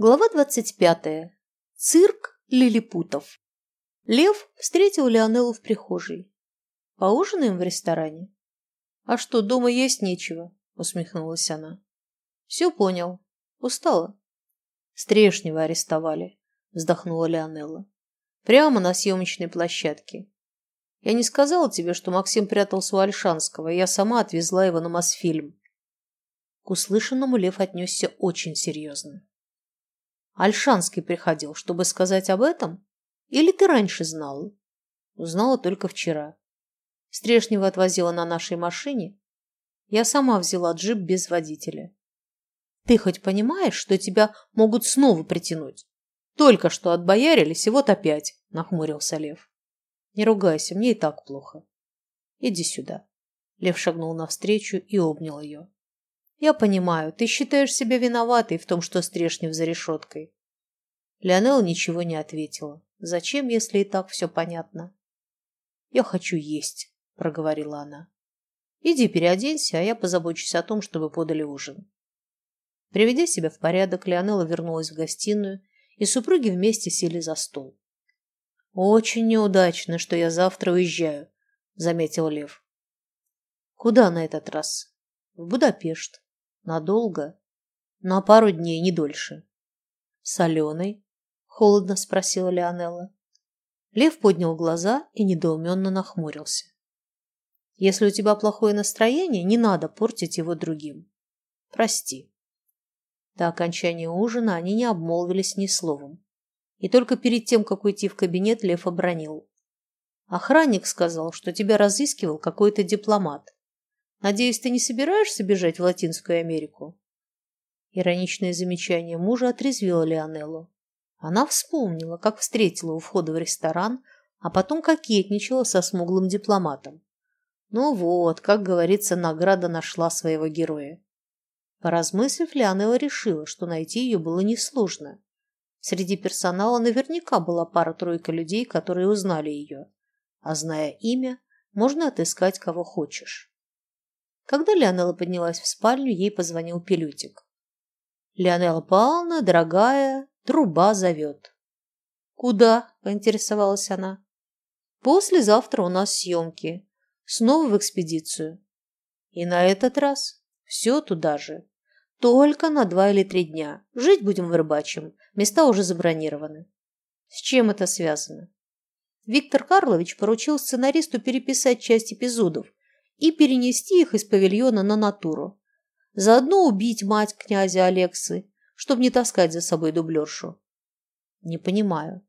Глава 25. Цирк лилипутов. Лев встретил Леонеллу в прихожей. «Поужинаем в ресторане?» «А что, дома есть нечего?» — усмехнулась она. «Все понял. Устала?» «Стрешнего арестовали», — вздохнула Леонелла. «Прямо на съемочной площадке. Я не сказала тебе, что Максим прятался у Альшанского, я сама отвезла его на Мосфильм». К услышанному Лев отнесся очень серьезно. Альшанский приходил, чтобы сказать об этом? Или ты раньше знала? Узнала только вчера. Стрешнева отвозила на нашей машине. Я сама взяла джип без водителя. Ты хоть понимаешь, что тебя могут снова притянуть? Только что отбоярились, и вот опять, нахмурился Лев. Не ругайся, мне и так плохо. Иди сюда. Лев шагнул навстречу и обнял ее. Я понимаю, ты считаешь себя виноватой в том, что Стрешнев за решеткой. Леонел ничего не ответила. Зачем, если и так все понятно? Я хочу есть, проговорила она. Иди переоденься, а я позабочусь о том, чтобы подали ужин. Приведя себя в порядок, Леонела вернулась в гостиную, и супруги вместе сели за стол. «Очень неудачно, что я завтра уезжаю», — заметил Лев. «Куда на этот раз?» «В Будапешт. Надолго. На пару дней, не дольше. Соленый? Холодно спросила Леонелла. Лев поднял глаза и недоуменно нахмурился. Если у тебя плохое настроение, не надо портить его другим. Прости. До окончания ужина они не обмолвились ни словом. И только перед тем, как уйти в кабинет, Лев обронил. Охранник сказал, что тебя разыскивал какой-то дипломат. Надеюсь, ты не собираешься бежать в Латинскую Америку?» Ироничное замечание мужа отрезвило Леонеллу. Она вспомнила, как встретила у входа в ресторан, а потом кокетничала со смуглым дипломатом. Ну вот, как говорится, награда нашла своего героя. Поразмыслив, Леонелла решила, что найти ее было несложно. Среди персонала наверняка была пара-тройка людей, которые узнали ее. А зная имя, можно отыскать кого хочешь. Когда Леонела поднялась в спальню, ей позвонил Пилютик. «Леонела Павловна, дорогая, труба зовет». «Куда?» – поинтересовалась она. «Послезавтра у нас съемки. Снова в экспедицию. И на этот раз все туда же. Только на два или три дня. Жить будем в Рыбачьем. Места уже забронированы». С чем это связано? Виктор Карлович поручил сценаристу переписать часть эпизодов, и перенести их из павильона на натуру. Заодно убить мать князя Алексы, чтобы не таскать за собой дублершу. Не понимаю.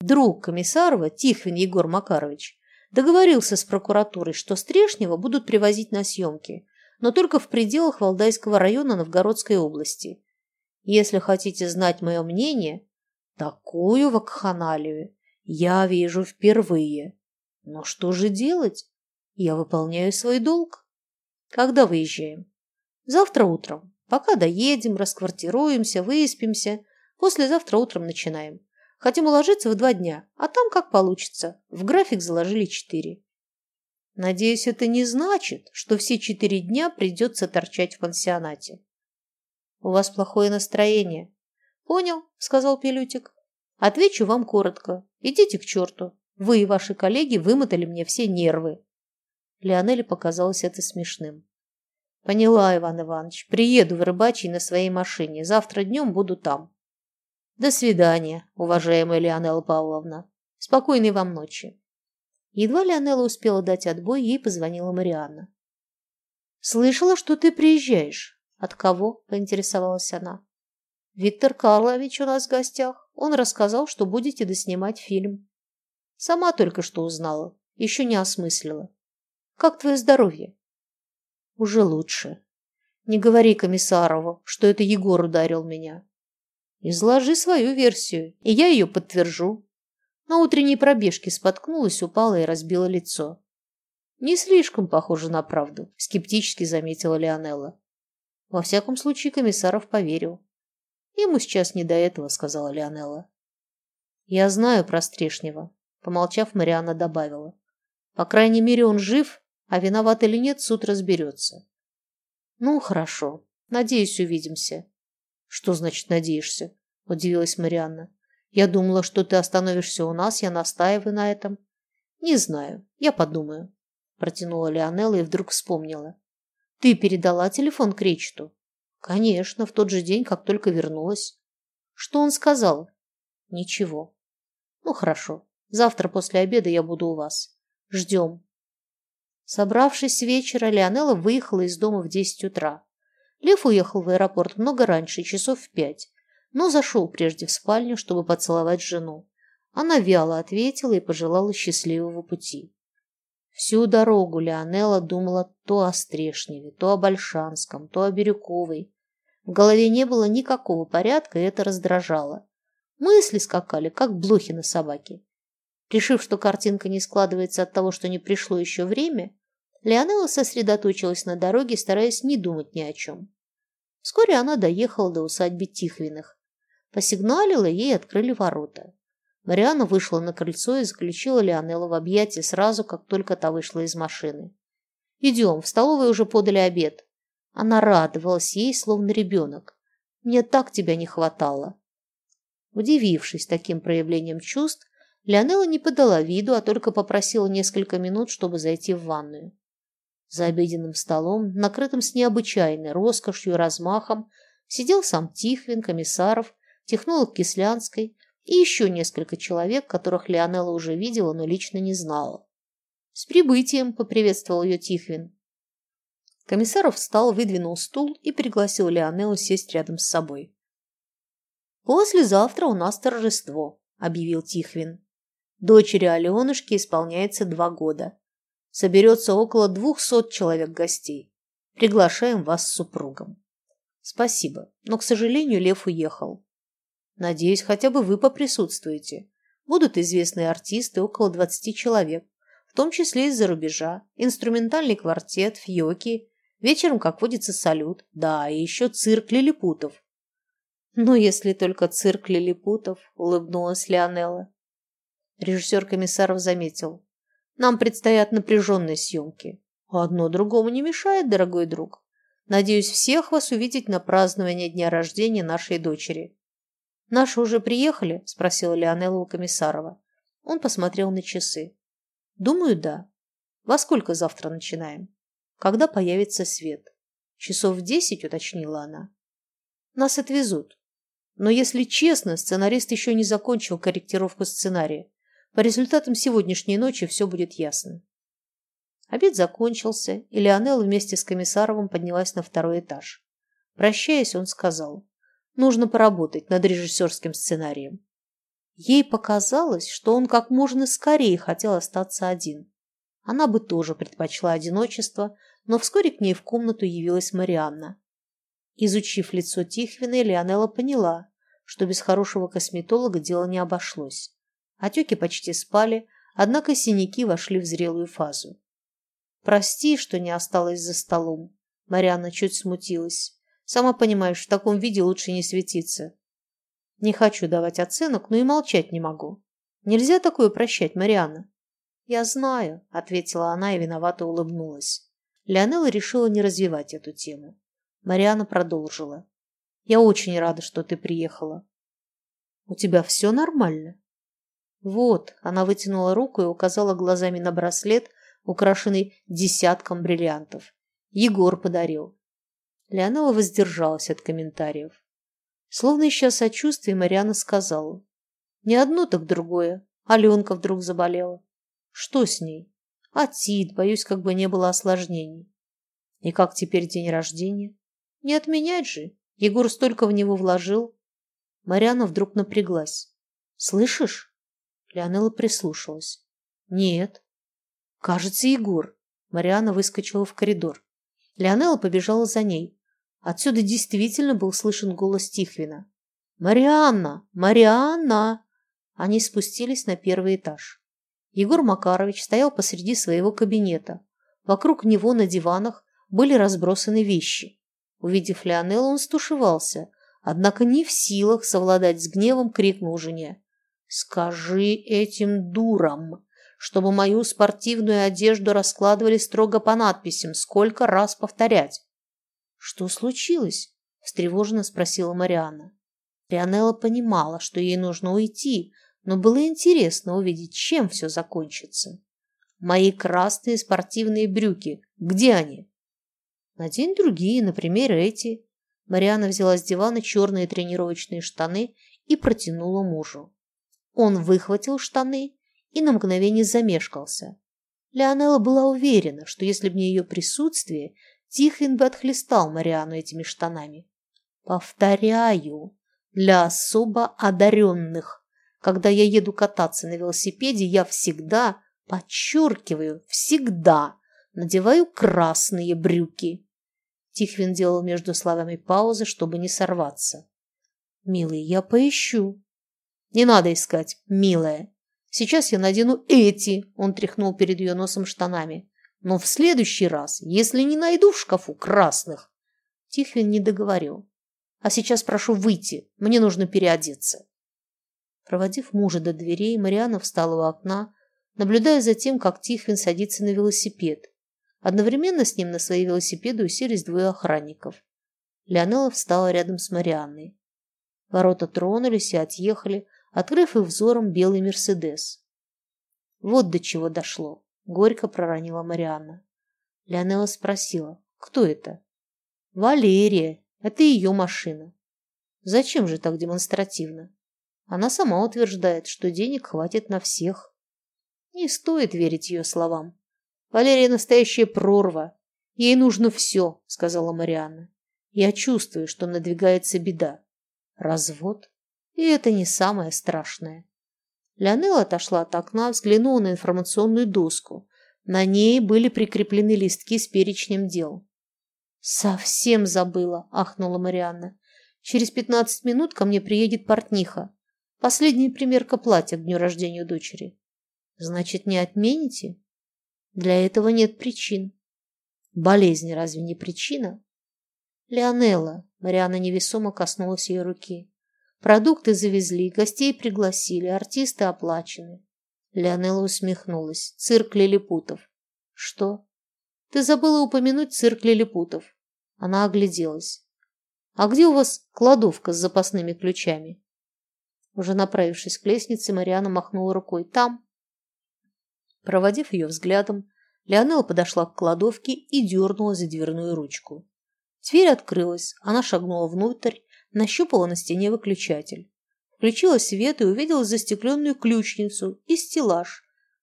Друг Комиссарова, Тихвин Егор Макарович, договорился с прокуратурой, что Стрешнева будут привозить на съемки, но только в пределах Валдайского района Новгородской области. Если хотите знать мое мнение, такую вакханалию я вижу впервые. Но что же делать? Я выполняю свой долг. Когда выезжаем? Завтра утром. Пока доедем, расквартируемся, выспимся. Послезавтра утром начинаем. Хотим уложиться в два дня, а там как получится. В график заложили четыре. Надеюсь, это не значит, что все четыре дня придется торчать в пансионате. У вас плохое настроение. Понял, сказал Пилютик. Отвечу вам коротко. Идите к черту. Вы и ваши коллеги вымотали мне все нервы. Леонеле показалось это смешным. Поняла, Иван Иванович. Приеду в Рыбачий на своей машине. Завтра днем буду там. До свидания, уважаемая Леонела Павловна. Спокойной вам ночи. Едва Леонела успела дать отбой, ей позвонила Марианна. «Слышала, что ты приезжаешь». «От кого?» – поинтересовалась она. «Виктор Карлович у нас в гостях. Он рассказал, что будете доснимать фильм». «Сама только что узнала. Еще не осмыслила. Как твое здоровье? Уже лучше. Не говори комиссарову, что это Егор ударил меня. Изложи свою версию, и я ее подтвержу. На утренней пробежке споткнулась, упала и разбила лицо. Не слишком похоже на правду, скептически заметила Леонелла. Во всяком случае, комиссаров поверил. Ему сейчас не до этого, сказала Леонелла. Я знаю про Стрешнева, помолчав, Марианна добавила. По крайней мере, он жив а виноват или нет, суд разберется. Ну, хорошо. Надеюсь, увидимся. Что значит «надеешься»? – удивилась Марианна. «Я думала, что ты остановишься у нас, я настаиваю на этом». «Не знаю, я подумаю», – протянула Леонелла и вдруг вспомнила. «Ты передала телефон Кречету?» «Конечно, в тот же день, как только вернулась». «Что он сказал?» «Ничего». «Ну, хорошо. Завтра после обеда я буду у вас. Ждем». Собравшись с вечера, Леонелла выехала из дома в десять утра. Лев уехал в аэропорт много раньше, часов в пять, но зашел прежде в спальню, чтобы поцеловать жену. Она вяло ответила и пожелала счастливого пути. Всю дорогу Леонелла думала то о Стрешневе, то о Большанском, то о Бирюковой. В голове не было никакого порядка, и это раздражало. Мысли скакали, как блохи на собаке. Решив, что картинка не складывается от того, что не пришло еще время, Леонелла сосредоточилась на дороге, стараясь не думать ни о чем. Вскоре она доехала до усадьбы Тихвиных. Посигналила, ей открыли ворота. Мариана вышла на крыльцо и заключила Леонеллу в объятия сразу, как только та вышла из машины. «Идем, в столовой уже подали обед». Она радовалась ей, словно ребенок. «Мне так тебя не хватало». Удивившись таким проявлением чувств, Леонелла не подала виду, а только попросила несколько минут, чтобы зайти в ванную. За обеденным столом, накрытым с необычайной роскошью и размахом, сидел сам Тихвин, Комиссаров, технолог Кислянской и еще несколько человек, которых Леонелла уже видела, но лично не знала. «С прибытием!» – поприветствовал ее Тихвин. Комиссаров встал, выдвинул стул и пригласил Леонеллу сесть рядом с собой. «Послезавтра у нас торжество», – объявил Тихвин. Дочери Аленушки исполняется два года. Соберется около двухсот человек гостей. Приглашаем вас с супругом. Спасибо, но, к сожалению, Лев уехал. Надеюсь, хотя бы вы поприсутствуете. Будут известные артисты, около двадцати человек, в том числе из-за рубежа, инструментальный квартет, фьоки, вечером, как водится, салют, да, и еще цирк лилипутов. Ну, если только цирк лилипутов, улыбнулась Леонелла. Режиссер Комиссаров заметил. Нам предстоят напряженные съемки. Одно другому не мешает, дорогой друг. Надеюсь всех вас увидеть на праздновании дня рождения нашей дочери. Наши уже приехали? Спросила Леонелла у Комиссарова. Он посмотрел на часы. Думаю, да. Во сколько завтра начинаем? Когда появится свет? Часов в десять, уточнила она. Нас отвезут. Но если честно, сценарист еще не закончил корректировку сценария. По результатам сегодняшней ночи все будет ясно. Обед закончился, и Леонелла вместе с Комиссаровым поднялась на второй этаж. Прощаясь, он сказал, нужно поработать над режиссерским сценарием. Ей показалось, что он как можно скорее хотел остаться один. Она бы тоже предпочла одиночество, но вскоре к ней в комнату явилась Марианна. Изучив лицо Тихвина, Леонелла поняла, что без хорошего косметолога дело не обошлось. Отеки почти спали, однако синяки вошли в зрелую фазу. «Прости, что не осталась за столом», — Марианна чуть смутилась. «Сама понимаешь, в таком виде лучше не светиться. Не хочу давать оценок, но и молчать не могу. Нельзя такое прощать, Марианна». «Я знаю», — ответила она и виновато улыбнулась. Леонелла решила не развивать эту тему. Марианна продолжила. «Я очень рада, что ты приехала». «У тебя все нормально?» «Вот», – она вытянула руку и указала глазами на браслет, украшенный десятком бриллиантов. «Егор подарил». Леонела воздержалась от комментариев. Словно ища сочувствия, Мариана сказала. «Не одно, так другое. Аленка вдруг заболела. Что с ней? Атит, боюсь, как бы не было осложнений. И как теперь день рождения? Не отменять же. Егор столько в него вложил». Мариана вдруг напряглась. «Слышишь?» Леонела прислушалась. «Нет». «Кажется, Егор». Мариана выскочила в коридор. Леонела побежала за ней. Отсюда действительно был слышен голос Тихвина. «Марианна! Марианна!» Они спустились на первый этаж. Егор Макарович стоял посреди своего кабинета. Вокруг него на диванах были разбросаны вещи. Увидев Леонеллу, он стушевался, однако не в силах совладать с гневом, крикнул жене. Скажи этим дурам, чтобы мою спортивную одежду раскладывали строго по надписям, сколько раз повторять. Что случилось? встревоженно спросила Марианна. Рионелла понимала, что ей нужно уйти, но было интересно увидеть, чем все закончится. Мои красные спортивные брюки, где они? Надень другие, например, эти. Мариана взяла с дивана черные тренировочные штаны и протянула мужу. Он выхватил штаны и на мгновение замешкался. Леонелла была уверена, что если бы не ее присутствие, Тихвин бы отхлестал Мариану этими штанами. Повторяю, для особо одаренных. Когда я еду кататься на велосипеде, я всегда, подчеркиваю, всегда надеваю красные брюки. Тихвин делал между словами паузы, чтобы не сорваться. «Милый, я поищу». «Не надо искать, милая. Сейчас я надену эти», – он тряхнул перед ее носом штанами. «Но в следующий раз, если не найду в шкафу красных...» Тихвин не договорил. А сейчас прошу выйти, мне нужно переодеться. Проводив мужа до дверей, Мариана встала у окна, наблюдая за тем, как Тихвин садится на велосипед. Одновременно с ним на свои велосипеды уселись двое охранников. Леонела встала рядом с Марианной. Ворота тронулись и отъехали, открыв их взором белый Мерседес. Вот до чего дошло, горько проронила Марианна. Леонела спросила, кто это? Валерия, это ее машина. Зачем же так демонстративно? Она сама утверждает, что денег хватит на всех. Не стоит верить ее словам. Валерия настоящая прорва. Ей нужно все, сказала Марианна. Я чувствую, что надвигается беда. Развод? И это не самое страшное. Леонела отошла от окна, взглянула на информационную доску. На ней были прикреплены листки с перечнем дел. «Совсем забыла», – ахнула Марианна. «Через пятнадцать минут ко мне приедет портниха. Последняя примерка платья к дню рождения дочери». «Значит, не отмените?» «Для этого нет причин». «Болезнь разве не причина?» «Леонелла», – Марианна невесомо коснулась ее руки. «Продукты завезли, гостей пригласили, артисты оплачены». Леонелла усмехнулась. «Цирк лилипутов». «Что?» «Ты забыла упомянуть цирк лилипутов». Она огляделась. «А где у вас кладовка с запасными ключами?» Уже направившись к лестнице, Мариана махнула рукой. «Там». Проводив ее взглядом, Леонела подошла к кладовке и дернула за дверную ручку. Дверь открылась, она шагнула внутрь, нащупала на стене выключатель. Включила свет и увидела застекленную ключницу и стеллаж,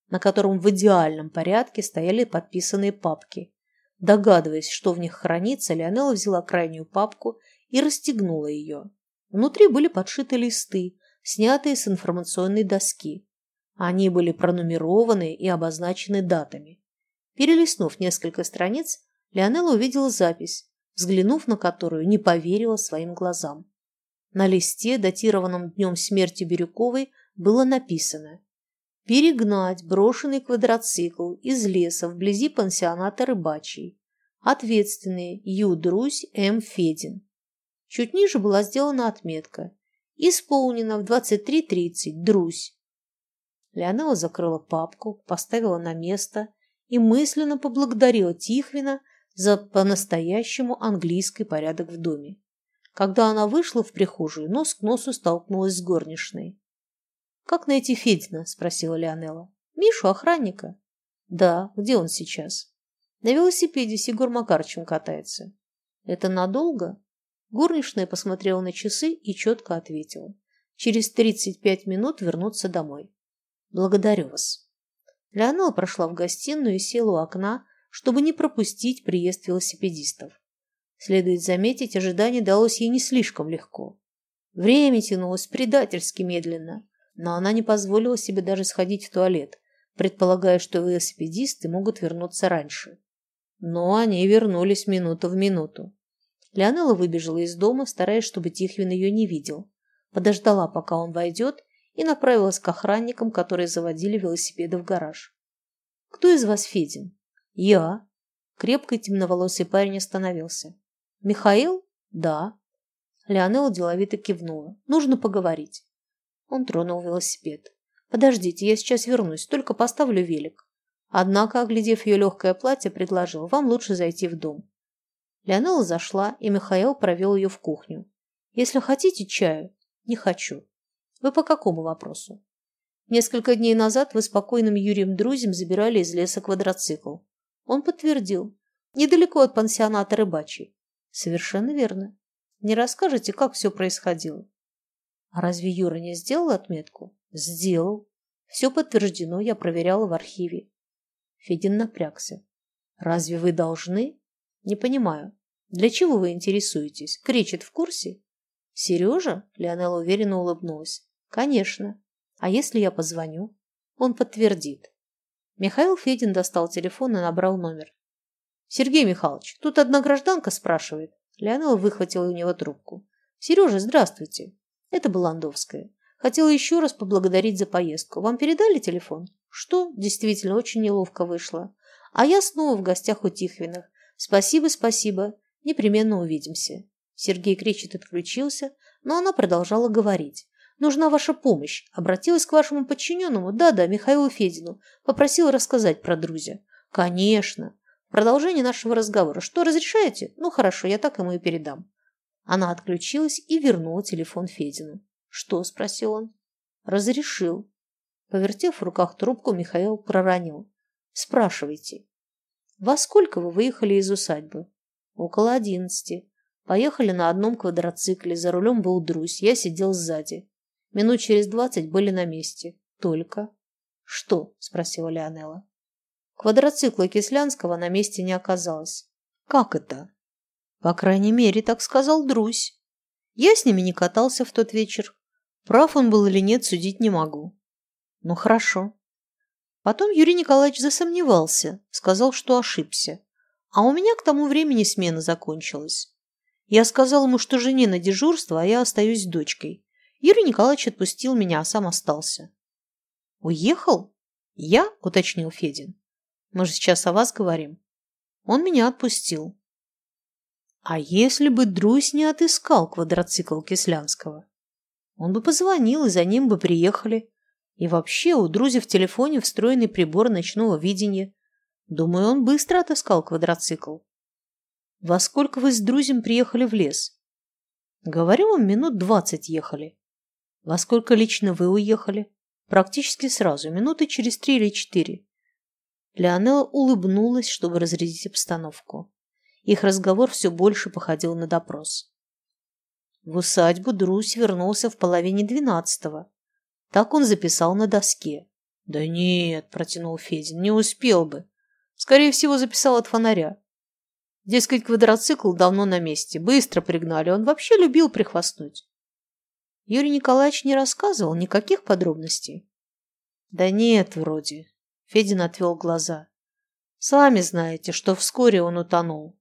на котором в идеальном порядке стояли подписанные папки. Догадываясь, что в них хранится, Леонела взяла крайнюю папку и расстегнула ее. Внутри были подшиты листы, снятые с информационной доски. Они были пронумерованы и обозначены датами. Перелистнув несколько страниц, Леонела увидела запись, взглянув на которую не поверила своим глазам. На листе, датированном днем смерти Бирюковой, было написано перегнать брошенный квадроцикл из леса вблизи пансионата рыбачий. Ответственный Ю. Друзь М. Федин. Чуть ниже была сделана отметка. Исполнено в 23.30. Друзь. Леонела закрыла папку, поставила на место и мысленно поблагодарила Тихвина за по-настоящему английский порядок в доме. Когда она вышла в прихожую, нос к носу столкнулась с горничной. «Как найти Федина?» – спросила Леонела. «Мишу, охранника?» «Да. Где он сейчас?» «На велосипеде с Егор Макарычем катается». «Это надолго?» Горничная посмотрела на часы и четко ответила. «Через тридцать пять минут вернуться домой». «Благодарю вас». Леонела прошла в гостиную и села у окна, чтобы не пропустить приезд велосипедистов. Следует заметить, ожидание далось ей не слишком легко. Время тянулось предательски медленно но она не позволила себе даже сходить в туалет, предполагая, что велосипедисты могут вернуться раньше. Но они вернулись минуту в минуту. Леонела выбежала из дома, стараясь, чтобы Тихвин ее не видел. Подождала, пока он войдет, и направилась к охранникам, которые заводили велосипеды в гараж. «Кто из вас Федин?» «Я». Крепкий темноволосый парень остановился. «Михаил?» «Да». Леонела деловито кивнула. «Нужно поговорить». Он тронул велосипед. «Подождите, я сейчас вернусь, только поставлю велик». Однако, оглядев ее легкое платье, предложил, «Вам лучше зайти в дом». Леонела зашла, и Михаил провел ее в кухню. «Если хотите чаю...» Не хочу. Вы по какому вопросу? Несколько дней назад вы спокойным Юрием Друзем забирали из леса квадроцикл. Он подтвердил. Недалеко от пансионата рыбачий. Совершенно верно. Не расскажете, как все происходило? А разве Юра не сделал отметку? Сделал. Все подтверждено, я проверяла в архиве. Федин напрягся. Разве вы должны? Не понимаю. Для чего вы интересуетесь? Кричит в курсе? Сережа? Леонела уверенно улыбнулась. Конечно. А если я позвоню? Он подтвердит. Михаил Федин достал телефон и набрал номер. Сергей Михайлович, тут одна гражданка спрашивает. Леонела выхватила у него трубку. Сережа, здравствуйте. Это Баландовская. Хотела еще раз поблагодарить за поездку. Вам передали телефон? Что? Действительно, очень неловко вышло. А я снова в гостях у Тихвиных. Спасибо, спасибо. Непременно увидимся. Сергей кричит отключился, но она продолжала говорить. «Нужна ваша помощь. Обратилась к вашему подчиненному, да-да, Михаилу Федину. Попросила рассказать про друзья». «Конечно. Продолжение нашего разговора. Что, разрешаете? Ну, хорошо, я так ему и передам». Она отключилась и вернула телефон Федину. «Что?» – спросил он. «Разрешил». Повертев в руках трубку, Михаил проронил. «Спрашивайте». «Во сколько вы выехали из усадьбы?» «Около одиннадцати. Поехали на одном квадроцикле, за рулем был Друзь, я сидел сзади. Минут через двадцать были на месте. Только. Что? спросила Леонела. Квадроцикла Кислянского на месте не оказалось. Как это? По крайней мере, так сказал Друзь. Я с ними не катался в тот вечер. Прав он был или нет, судить не могу. Ну, хорошо. Потом Юрий Николаевич засомневался, сказал, что ошибся. А у меня к тому времени смена закончилась. Я сказал ему, что жене на дежурство, а я остаюсь с дочкой. Юрий Николаевич отпустил меня, а сам остался. «Уехал?» «Я?» – уточнил Федин. «Мы же сейчас о вас говорим». Он меня отпустил. А если бы Друсь не отыскал квадроцикл Кислянского? Он бы позвонил, и за ним бы приехали. И вообще у Друзи в телефоне встроенный прибор ночного видения. Думаю, он быстро отыскал квадроцикл. Во сколько вы с друзем приехали в лес? Говорю вам, минут двадцать ехали. Во сколько лично вы уехали? Практически сразу, минуты через три или четыре. Леонела улыбнулась, чтобы разрядить обстановку. Их разговор все больше походил на допрос. В усадьбу Друзь вернулся в половине двенадцатого. Так он записал на доске. «Да нет», – протянул Федин, – «не успел бы. Скорее всего, записал от фонаря. Дескать, квадроцикл давно на месте. Быстро пригнали. Он вообще любил прихвастнуть. Юрий Николаевич не рассказывал никаких подробностей. Да нет, вроде. Федин отвел глаза. Сами знаете, что вскоре он утонул.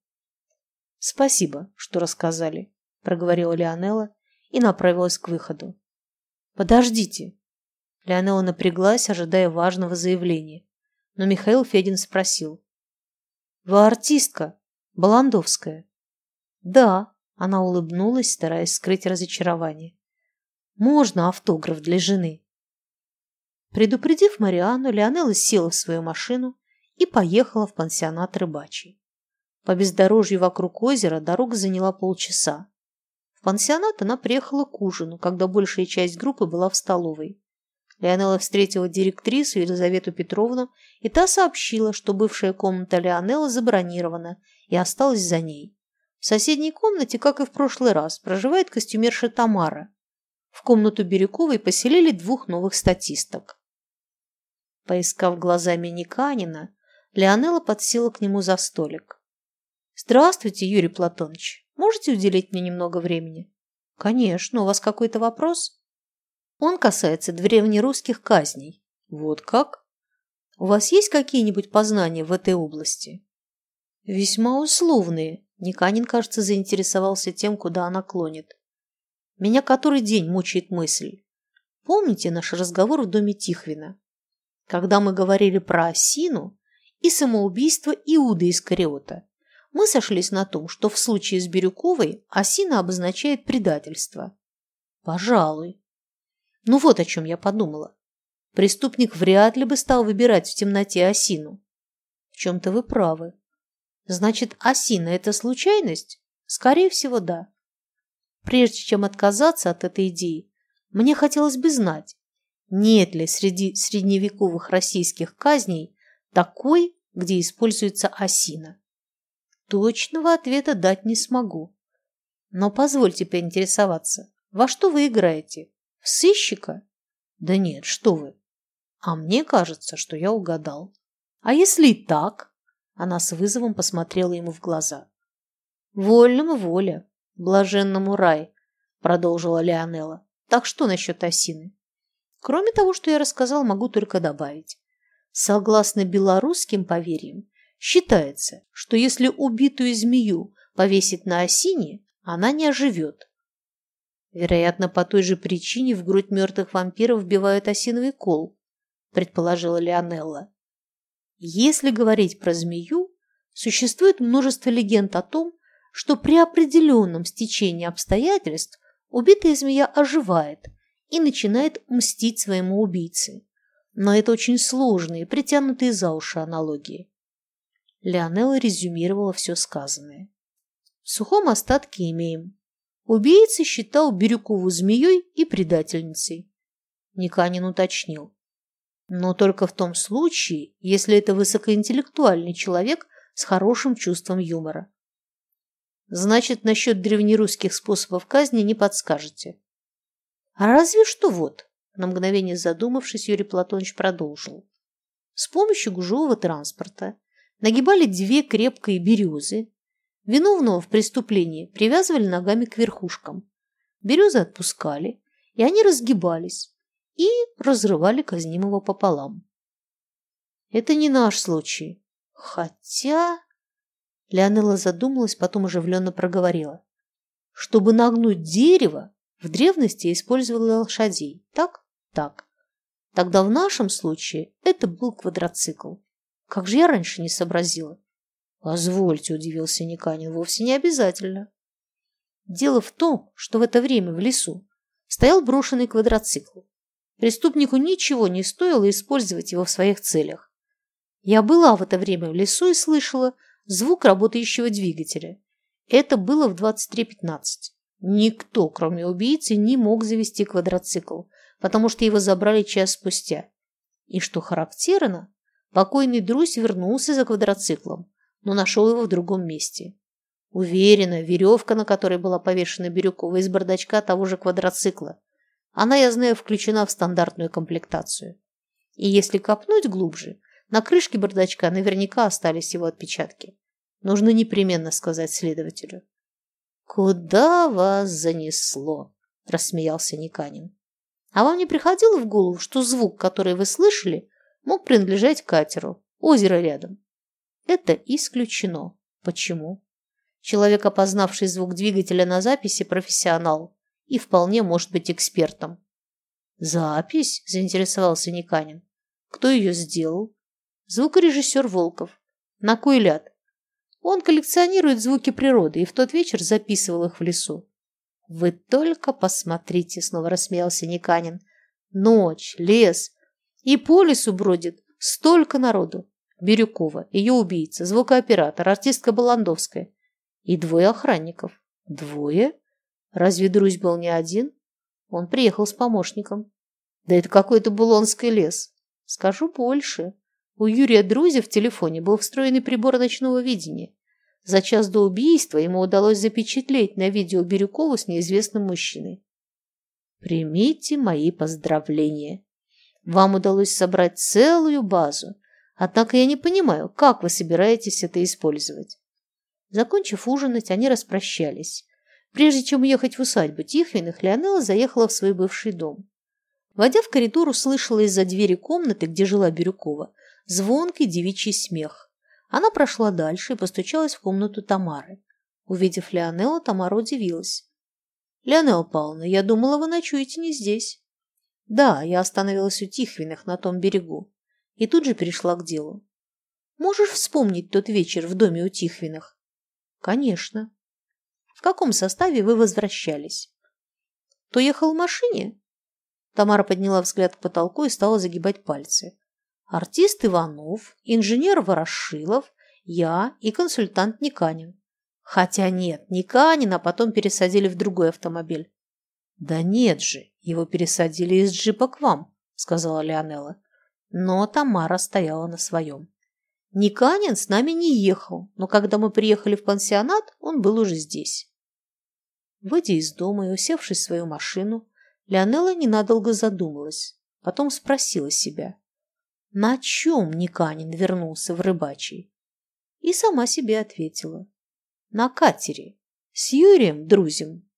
Спасибо, что рассказали, проговорила Леонела и направилась к выходу. Подождите. Леонела напряглась, ожидая важного заявления. Но Михаил Федин спросил. Вы артистка? Баландовская. Да, она улыбнулась, стараясь скрыть разочарование. Можно автограф для жены. Предупредив Мариану, Леонелла села в свою машину и поехала в пансионат рыбачий. По бездорожью вокруг озера дорога заняла полчаса. В пансионат она приехала к ужину, когда большая часть группы была в столовой. Леонела встретила директрису Елизавету Петровну, и та сообщила, что бывшая комната Леонеллы забронирована и осталась за ней. В соседней комнате, как и в прошлый раз, проживает костюмерша Тамара. В комнату Бирюковой поселили двух новых статисток. Поискав глазами Никанина, Леонела подсела к нему за столик. «Здравствуйте, Юрий Платонович. Можете уделить мне немного времени?» «Конечно. У вас какой-то вопрос?» Он касается древнерусских казней. Вот как? У вас есть какие-нибудь познания в этой области? Весьма условные. Никанин, кажется, заинтересовался тем, куда она клонит. Меня который день мучает мысль. Помните наш разговор в доме Тихвина? Когда мы говорили про осину и самоубийство Иуда Искариота, мы сошлись на том, что в случае с Бирюковой осина обозначает предательство. Пожалуй. Ну вот о чем я подумала. Преступник вряд ли бы стал выбирать в темноте осину. В чем-то вы правы. Значит, осина – это случайность? Скорее всего, да. Прежде чем отказаться от этой идеи, Мне хотелось бы знать, нет ли среди средневековых российских казней такой, где используется осина. Точного ответа дать не смогу. Но позвольте поинтересоваться, во что вы играете? В сыщика? Да нет, что вы. А мне кажется, что я угадал. А если и так? Она с вызовом посмотрела ему в глаза. Вольному воля, блаженному рай, продолжила Леонела. Так что насчет осины? Кроме того, что я рассказал, могу только добавить. Согласно белорусским поверьям, считается, что если убитую змею повесить на осине, она не оживет. Вероятно, по той же причине в грудь мертвых вампиров вбивают осиновый кол, предположила Леонелла. Если говорить про змею, существует множество легенд о том, что при определенном стечении обстоятельств убитая змея оживает и начинает мстить своему убийце. Но это очень сложные, притянутые за уши аналогии. Леонелла резюмировала все сказанное. В сухом остатке имеем. Убийца считал Бирюкову змеей и предательницей. Никанин уточнил. Но только в том случае, если это высокоинтеллектуальный человек с хорошим чувством юмора. Значит, насчет древнерусских способов казни не подскажете. А разве что вот, на мгновение задумавшись, Юрий Платонович продолжил. С помощью гужевого транспорта нагибали две крепкие березы, виновного в преступлении привязывали ногами к верхушкам. Березы отпускали, и они разгибались и разрывали казнимого пополам. Это не наш случай. Хотя... Леонела задумалась, потом оживленно проговорила. Чтобы нагнуть дерево, в древности использовали лошадей. Так? Так. Тогда в нашем случае это был квадроцикл. Как же я раньше не сообразила? Позвольте, удивился Никанин, вовсе не обязательно. Дело в том, что в это время в лесу стоял брошенный квадроцикл. Преступнику ничего не стоило использовать его в своих целях. Я была в это время в лесу и слышала, звук работающего двигателя. Это было в 23.15. Никто, кроме убийцы, не мог завести квадроцикл, потому что его забрали час спустя. И что характерно, покойный Друзь вернулся за квадроциклом, но нашел его в другом месте. Уверена, веревка, на которой была повешена Бирюкова из бардачка того же квадроцикла. Она, я знаю, включена в стандартную комплектацию. И если копнуть глубже, на крышке бардачка наверняка остались его отпечатки. Нужно непременно сказать следователю. «Куда вас занесло?» – рассмеялся Никанин. «А вам не приходило в голову, что звук, который вы слышали, мог принадлежать катеру, озеро рядом?» Это исключено. Почему? Человек, опознавший звук двигателя на записи, профессионал и вполне может быть экспертом. «Запись?» – заинтересовался Никанин. «Кто ее сделал?» «Звукорежиссер Волков. На кой ляд?» Он коллекционирует звуки природы и в тот вечер записывал их в лесу. «Вы только посмотрите!» — снова рассмеялся Никанин. «Ночь, лес. И по лесу бродит столько народу. Бирюкова, ее убийца, звукооператор, артистка Баландовская. И двое охранников. Двое? Разве Друзь был не один? Он приехал с помощником. Да это какой-то булонский лес. Скажу больше. У Юрия Друзя в телефоне был встроенный прибор ночного видения. За час до убийства ему удалось запечатлеть на видео Бирюкову с неизвестным мужчиной. Примите мои поздравления. Вам удалось собрать целую базу. Однако я не понимаю, как вы собираетесь это использовать. Закончив ужинать, они распрощались. Прежде чем уехать в усадьбу Тихвиных, Леонела заехала в свой бывший дом. Войдя в коридор, услышала из-за двери комнаты, где жила Бирюкова, звонкий девичий смех. Она прошла дальше и постучалась в комнату Тамары. Увидев Леонелла, Тамара удивилась. «Леонелла Павловна, я думала, вы ночуете не здесь». «Да, я остановилась у Тихвиных на том берегу и тут же перешла к делу. «Можешь вспомнить тот вечер в доме у Тихвиных?» «Конечно». «В каком составе вы возвращались?» «То ехал в машине?» Тамара подняла взгляд к потолку и стала загибать пальцы артист Иванов, инженер Ворошилов, я и консультант Никанин. Хотя нет, Никанина потом пересадили в другой автомобиль. Да нет же, его пересадили из джипа к вам, сказала Леонела. Но Тамара стояла на своем. Никанин с нами не ехал, но когда мы приехали в пансионат, он был уже здесь. Выйдя из дома и усевшись в свою машину, Леонела ненадолго задумалась, потом спросила себя, на чем Никанин вернулся в рыбачий? И сама себе ответила. На катере. С Юрием Друзем